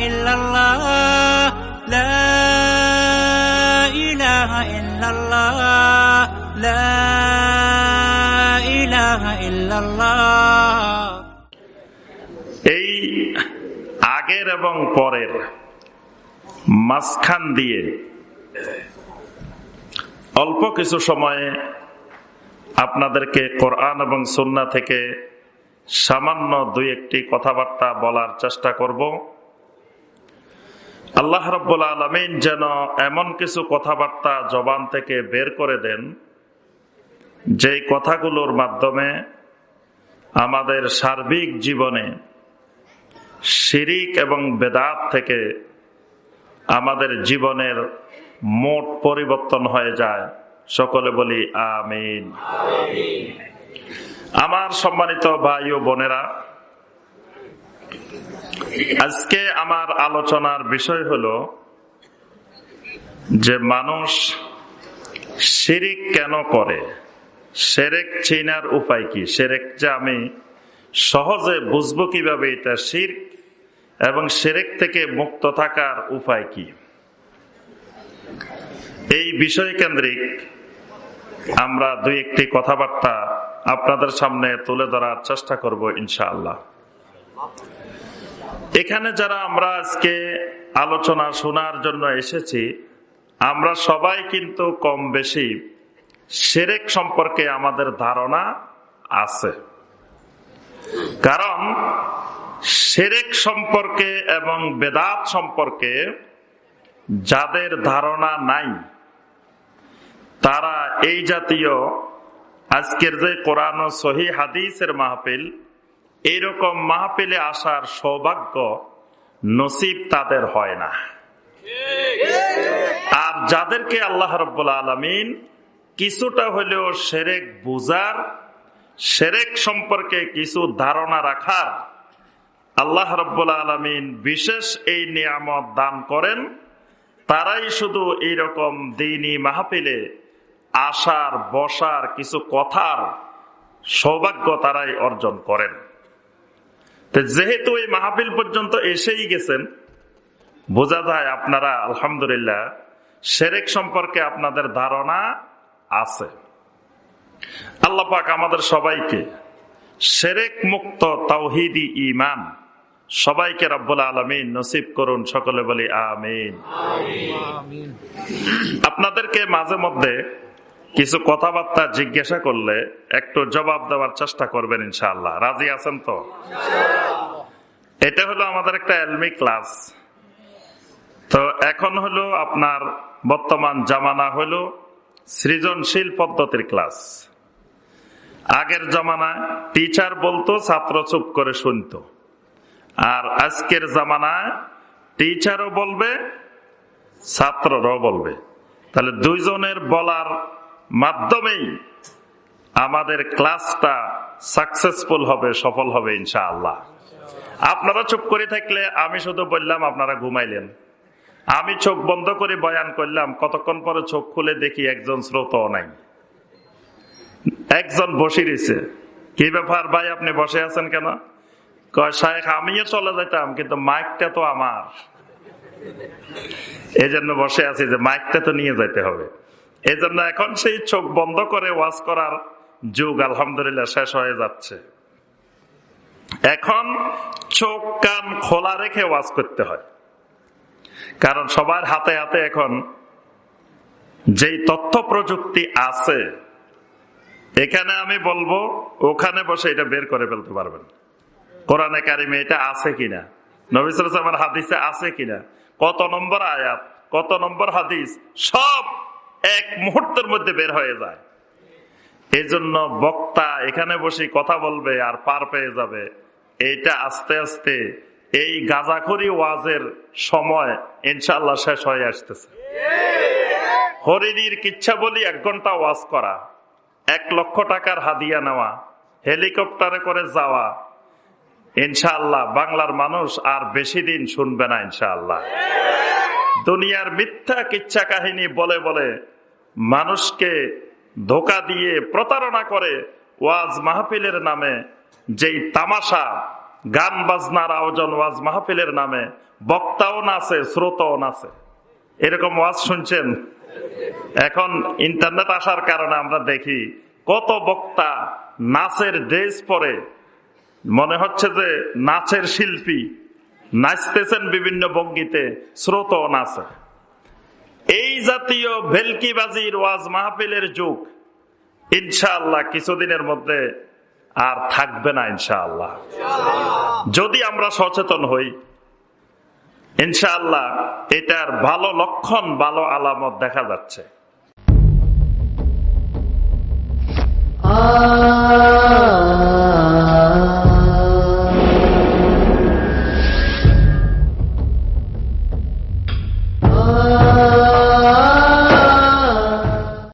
ইল্লাল্লাহ লা ইলাহা লা ইলাহা এই আগের এবং পরের মাঝখান দিয়ে অল্প কিছু সময়ে আপনাদেরকে কোরআন এবং সন্না থেকে সামান্য দুই একটি কথাবার্তা বলার চেষ্টা করব। আল্লাহ রব্বুল আলমিন যেন এমন কিছু কথাবার্তা জবান থেকে বের করে দেন যেই কথাগুলোর মাধ্যমে আমাদের সার্বিক জীবনে শিরিক এবং বেদাত থেকে আমাদের জীবনের মোট পরিবর্তন হয়ে যায়। সকলে বলি আমিন। আমার সম্মানিত ভাই ও বোনেরা আজকে আমার আলোচনার বিষয় হলো যে মানুষ শিরিক কেন করে? সেরেক চিনার উপায় কি? সেরেক যে আমি সহজে বুঝব কীভাবে এটা শির্ক এবং সেরেক থেকে মুক্ত থাকার উপায় কি? এই বিষয় কেন্দ্রিক আমরা দুই একটি কথাবার্তা আপনাদের সামনে তুলে ধরার চেষ্টা করব ইনশাআল্লাহ। এখানে যারা আমরা আজকে আলোচনা শোনার জন্য এসেছি, আমরা সবাই কিন্তু কম বেশি সেরেক সম্পর্কে আমাদের ধারণা আছে। কারণ সেরেক সম্পর্কে এবং বেদাত সম্পর্কে যাদের ধারণা নাই, তারা এই জাতীয় আজকের যে কোরআন সহি হাদিসের মাহফিল এইরকম মাহফিলে আসার সৌভাগ্য নসিব তাদের হয় না। আর যাদেরকে আল্লাহ রব্বুল্লা আলমিন কিছুটা হলেও সেরেক বুজার, সেরেক সম্পর্কে কিছু ধারণা রাখার আল্লাহ রব্বুল্লা আলমিন বিশেষ এই নিয়ামত দান করেন। তারাই শুধু এইরকম দিনী মাহফিলে আসার, বসার কিছু কথার সৌভাগ্য তারাই অর্জন করেন। যেহেতু এই মাহফিল পর্যন্ত এসেই গেছেন বোঝা যায় আপনারা আলহামদুলিল্লাহ সেরেক সম্পর্কে আপনাদের ধারণা আছে। আল্লাহ পাক আমাদের সবাইকে সেরেক মুক্ত তাওহিদি ইমান সবাইকে রব্বুল আলমিন নসিব করুন সকলে বলি আমিন। আপনাদেরকে মাঝে মধ্যে কিছু কথাবার্তা জিজ্ঞাসা করলে একটু জবাব দেওয়ার চেষ্টা করবেন ইনশাআল্লাহ। রাজি আছেন তো? এটা হলো আমাদের একটা এলমি ক্লাস। তো এখন হলো আপনার বর্তমান জামানা হলো সৃজনশীল পদ্ধতির ক্লাস। আগের জামানায় টিচার বলতো, ছাত্র চুপ করে শুনত। আর আজকের জামানায় টিচারও বলবে, ছাত্ররাও বলবে। তাহলে দুইজনের বলার মাধ্যমেই আমাদের ক্লাসটা সাকসেসফুল হবে, সফল হবে ইনশাআল্লাহ। আপনারা চুপ করে থাকলে আমি শুধু বললাম, আপনারা ঘুমাইলেন। আমি চোখ বন্ধ করে বয়ান করলাম, কতক্ষণ পরে চোখ খুলে দেখি একজন শ্রোত নাই। একজন বসে রয়েছে। কি ব্যাপার ভাই, আপনি বসে আছেন কেন? শাহেখ আমিও চলে যেতাম, কিন্তু মাইকটা তো আমার। এই জন্য বসে আছি যে মাইকটা তো নিয়ে যাইতে হবে। এই জন্য এখন সেই চোখ বন্ধ করে ওয়াজ করার যুগ আলহামদুলিল্লাহ শেষ হয়ে যাচ্ছে। এখন চোখ কান খোলা রেখে ওয়াজ করতে হয়। কারণ সবার হাতে হাতে এখন যেই তথ্য প্রযুক্তি আছে, এখানে আমি বলব, ওখানে বসে এটা বের করে ফেলতে পারবেন। কোরআনে কারিমে এটা আছে কিনা? নবিসের হাদিসে আছে কিনা? কত নম্বর আয়াত, কত নম্বর হাদিস, সব এক মুহূর্তের মধ্যে বের হয়ে যায়। এই জন্য বক্তা এখানে বসে কথা বলবে আর পার পেয়ে যাবে। এইটা আস্তে আস্তে এই গাজাখরি ওয়াজের সময় ইনশাল্লাহ শেষ হয়ে আসতেছে। হরিণীর কিচ্ছা বলি এক ঘণ্টা ওয়াজ করা, এক লক্ষ টাকার হাদিয়া নেওয়া, হেলিকপ্টারে করে যাওয়া ইনশাল্লাহ বাংলার মানুষ আর বেশি দিন শুনবে না ইনশাআল্লাহ। দুনিয়ার মিথ্যা কিচ্ছা কাহিনী বলে বলে মানুষকে ধোকা দিয়ে প্রতারণা করে ওয়াজ মাহফিলের নামে, যেই তামাশা, গান বাজনার আয়োজন ওয়াজ মাহফিলের নামে, বক্তাও নাচে, শ্রোতাও নাচে। এরকম ওয়াজ শুনছেন? এখন ইন্টারনেট আসার কারণে আমরা দেখি, কত বক্তা নাচের ড্রেস পরে, মনে হচ্ছে যে নাচের শিল্পী। নাচতেছেন বিভিন্ন ভঙ্গিতে স্রোত নাচে এই জাতীয় ভেলকিবাজির ওয়াজ মাহফিলের যুগ, ইনশাআল্লাহ কিছুদিনের মধ্যে আর থাকবে না ইনশাআল্লাহ। যদি আমরা সচেতন হই, ইনশাআল্লাহ এটার ভালো লক্ষণ, ভালো আলামত দেখা যাচ্ছে। আ